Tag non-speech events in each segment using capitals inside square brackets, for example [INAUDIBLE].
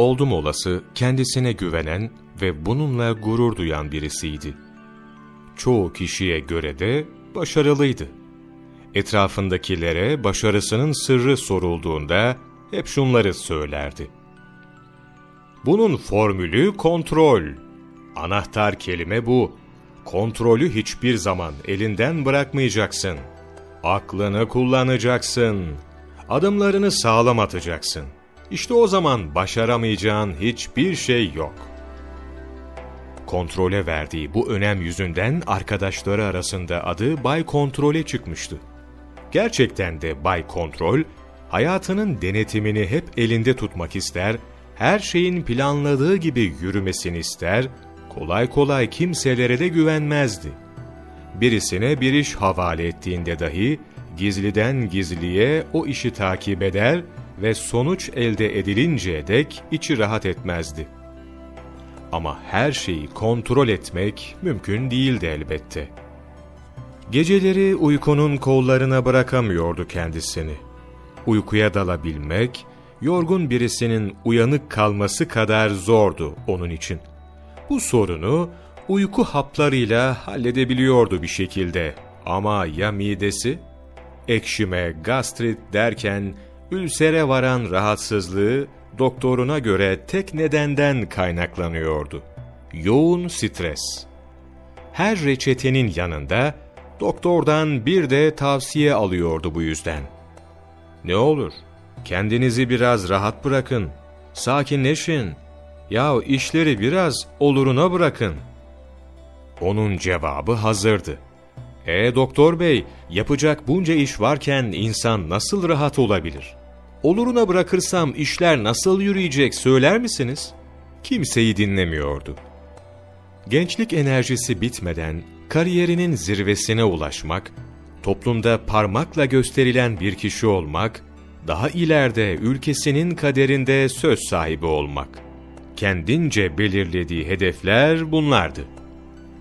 oldum olası kendisine güvenen ve bununla gurur duyan birisiydi. Çoğu kişiye göre de başarılıydı. Etrafındakilere başarısının sırrı sorulduğunda hep şunları söylerdi. Bunun formülü kontrol. Anahtar kelime bu. Kontrolü hiçbir zaman elinden bırakmayacaksın. Aklını kullanacaksın. Adımlarını sağlam atacaksın. İşte o zaman başaramayacağın hiçbir şey yok. Kontrole verdiği bu önem yüzünden arkadaşları arasında adı Bay Kontrol'e çıkmıştı. Gerçekten de Bay Kontrol, hayatının denetimini hep elinde tutmak ister, her şeyin planladığı gibi yürümesini ister, kolay kolay kimselere de güvenmezdi. Birisine bir iş havale ettiğinde dahi gizliden gizliye o işi takip eder ve sonuç elde edilinceye dek içi rahat etmezdi. Ama her şeyi kontrol etmek mümkün değildi elbette. Geceleri uykunun kollarına bırakamıyordu kendisini. Uykuya dalabilmek, yorgun birisinin uyanık kalması kadar zordu onun için. Bu sorunu uyku haplarıyla halledebiliyordu bir şekilde. Ama ya midesi? Ekşime, gastrit derken ülsere varan rahatsızlığı doktoruna göre tek nedenden kaynaklanıyordu. Yoğun stres. Her reçetenin yanında doktordan bir de tavsiye alıyordu bu yüzden. Ne olur, kendinizi biraz rahat bırakın, sakinleşin, yahu işleri biraz oluruna bırakın. Onun cevabı hazırdı. E doktor bey, yapacak bunca iş varken insan nasıl rahat olabilir? Oluruna bırakırsam işler nasıl yürüyecek söyler misiniz? Kimseyi dinlemiyordu. Gençlik enerjisi bitmeden kariyerinin zirvesine ulaşmak, toplumda parmakla gösterilen bir kişi olmak, daha ileride ülkesinin kaderinde söz sahibi olmak. Kendince belirlediği hedefler bunlardı.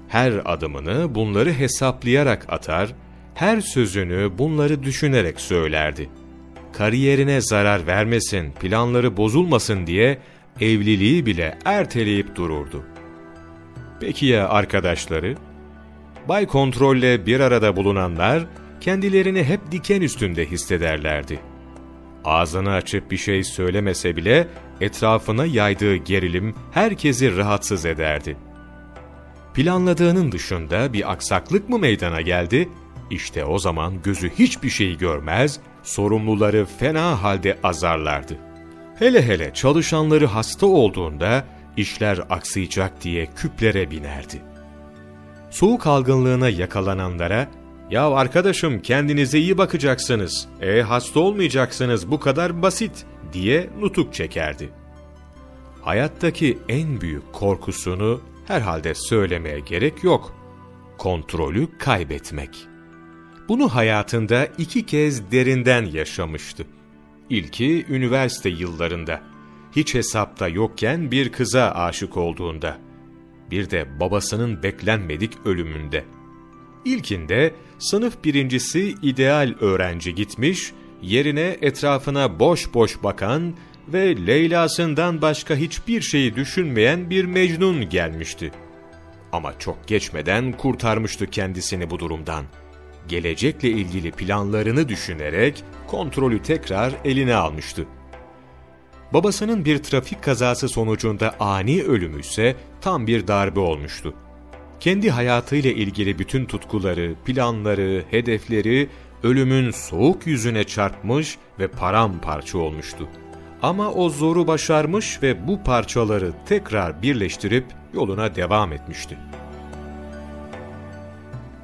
Her adımını bunları hesaplayarak atar, her sözünü bunları düşünerek söylerdi. Kariyerine zarar vermesin, planları bozulmasın diye evliliği bile erteleyip dururdu. Peki ya arkadaşları? Bay Kontrol'le bir arada bulunanlar kendilerini hep diken üstünde hissederlerdi. Ağzını açıp bir şey söylemese bile etrafına yaydığı gerilim herkesi rahatsız ederdi. Planladığının dışında bir aksaklık mı meydana geldi? İşte o zaman gözü hiçbir şey görmez, sorumluları fena halde azarlardı. Hele hele çalışanları hasta olduğunda işler aksayacak diye küplere binerdi. Soğuk algınlığına yakalananlara, ''Ya arkadaşım kendinize iyi bakacaksınız, e hasta olmayacaksınız bu kadar basit.'' diye nutuk çekerdi. Hayattaki en büyük korkusunu herhalde söylemeye gerek yok. Kontrolü kaybetmek. Bunu hayatında iki kez derinden yaşamıştı. İlki üniversite yıllarında. Hiç hesapta yokken bir kıza aşık olduğunda. Bir de babasının beklenmedik ölümünde. İlkinde sınıf birincisi ideal öğrenci gitmiş, yerine etrafına boş boş bakan ve Leyla'sından başka hiçbir şeyi düşünmeyen bir Mecnun gelmişti. Ama çok geçmeden kurtarmıştı kendisini bu durumdan. Gelecekle ilgili planlarını düşünerek kontrolü tekrar eline almıştı. Babasının bir trafik kazası sonucunda ani ölümü ise tam bir darbe olmuştu. Kendi hayatıyla ilgili bütün tutkuları, planları, hedefleri ölümün soğuk yüzüne çarpmış ve paramparça olmuştu. Ama o zoru başarmış ve bu parçaları tekrar birleştirip yoluna devam etmişti.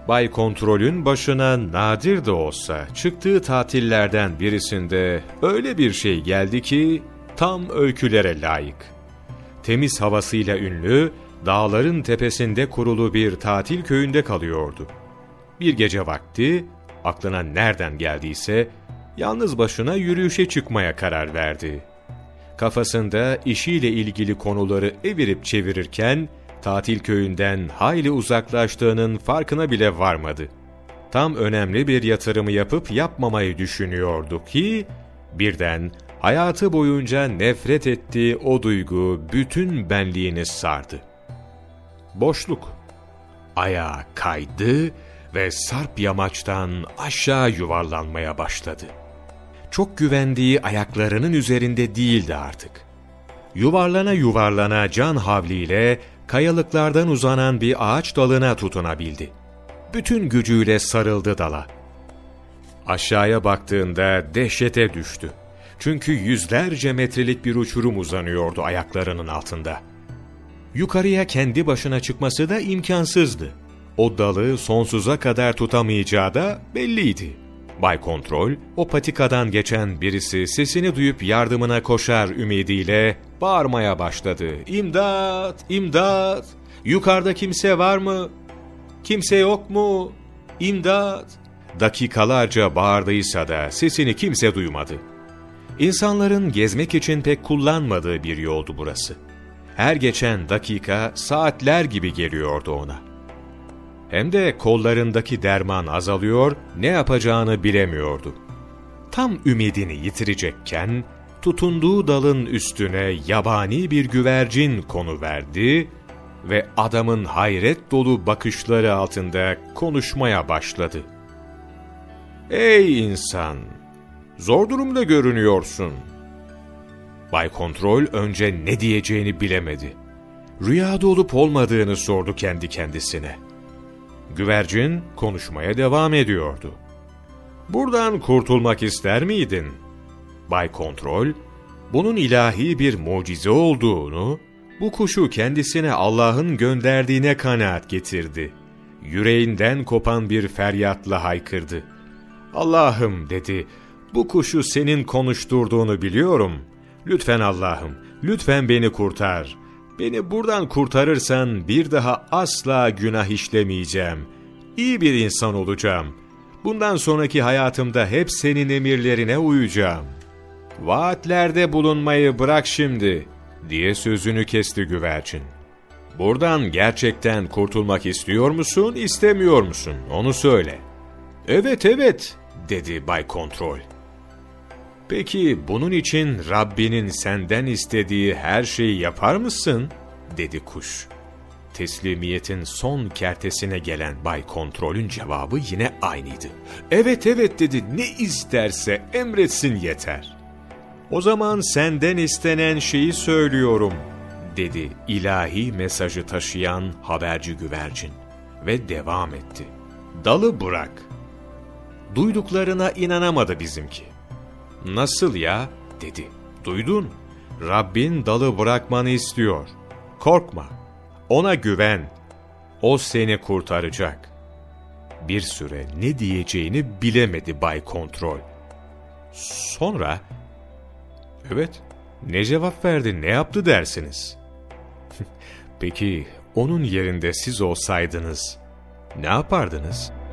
Bay Kontrol'ün başına nadir de olsa çıktığı tatillerden birisinde öyle bir şey geldi ki tam öykülere layık. Temiz havasıyla ünlü, dağların tepesinde kurulu bir tatil köyünde kalıyordu. Bir gece vakti, aklına nereden geldiyse, yalnız başına yürüyüşe çıkmaya karar verdi. Kafasında işiyle ilgili konuları evirip çevirirken, tatil köyünden hayli uzaklaştığının farkına bile varmadı. Tam önemli bir yatırımı yapıp yapmamayı düşünüyordu ki, birden Hayatı boyunca nefret ettiği o duygu bütün benliğini sardı. Boşluk. Ayağa kaydı ve sarp yamaçtan aşağı yuvarlanmaya başladı. Çok güvendiği ayaklarının üzerinde değildi artık. Yuvarlana yuvarlana can havliyle kayalıklardan uzanan bir ağaç dalına tutunabildi. Bütün gücüyle sarıldı dala. Aşağıya baktığında dehşete düştü. Çünkü yüzlerce metrelik bir uçurum uzanıyordu ayaklarının altında. Yukarıya kendi başına çıkması da imkansızdı. O dalı sonsuza kadar tutamayacağı da belliydi. Bay Kontrol, o patikadan geçen birisi sesini duyup yardımına koşar ümidiyle bağırmaya başladı. İmdat! İmdat! Yukarıda kimse var mı? Kimse yok mu? İmdat! Dakikalarca bağırdıysa da sesini kimse duymadı. İnsanların gezmek için pek kullanmadığı bir yoldu burası. Her geçen dakika saatler gibi geliyordu ona. Hem de kollarındaki derman azalıyor, ne yapacağını bilemiyordu. Tam ümidini yitirecekken, tutunduğu dalın üstüne yabani bir güvercin konu verdi ve adamın hayret dolu bakışları altında konuşmaya başladı. ''Ey insan, zor durumda görünüyorsun.'' Bay Kontrol önce ne diyeceğini bilemedi. Rüyada olup olmadığını sordu kendi kendisine. Güvercin konuşmaya devam ediyordu. Buradan kurtulmak ister miydin? Bay Kontrol, bunun ilahi bir mucize olduğunu, bu kuşu kendisine Allah'ın gönderdiğine kanaat getirdi. Yüreğinden kopan bir feryatla haykırdı. Allah'ım dedi, bu kuşu senin konuşturduğunu biliyorum. Lütfen Allah'ım, lütfen beni kurtar. Beni buradan kurtarırsan bir daha asla günah işlemeyeceğim. İyi bir insan olacağım. Bundan sonraki hayatımda hep senin emirlerine uyacağım. Vaatlerde bulunmayı bırak şimdi, diye sözünü kesti güvercin. Buradan gerçekten kurtulmak istiyor musun, istemiyor musun? Onu söyle. Evet, evet, dedi Bay Kontrol. Peki bunun için Rabbinin senden istediği her şeyi yapar mısın? dedi kuş. Teslimiyetin son kertesine gelen Bay Kontrol'ün cevabı yine aynıydı. Evet evet dedi ne isterse emretsin yeter. O zaman senden istenen şeyi söylüyorum dedi ilahi mesajı taşıyan haberci güvercin ve devam etti. Dalı bırak. Duyduklarına inanamadı bizimki. Nasıl ya? dedi. Duydun. Rabbin dalı bırakmanı istiyor. Korkma. Ona güven. O seni kurtaracak. Bir süre ne diyeceğini bilemedi Bay Kontrol. Sonra, evet, ne cevap verdi, ne yaptı dersiniz? [LAUGHS] Peki, onun yerinde siz olsaydınız, ne yapardınız?''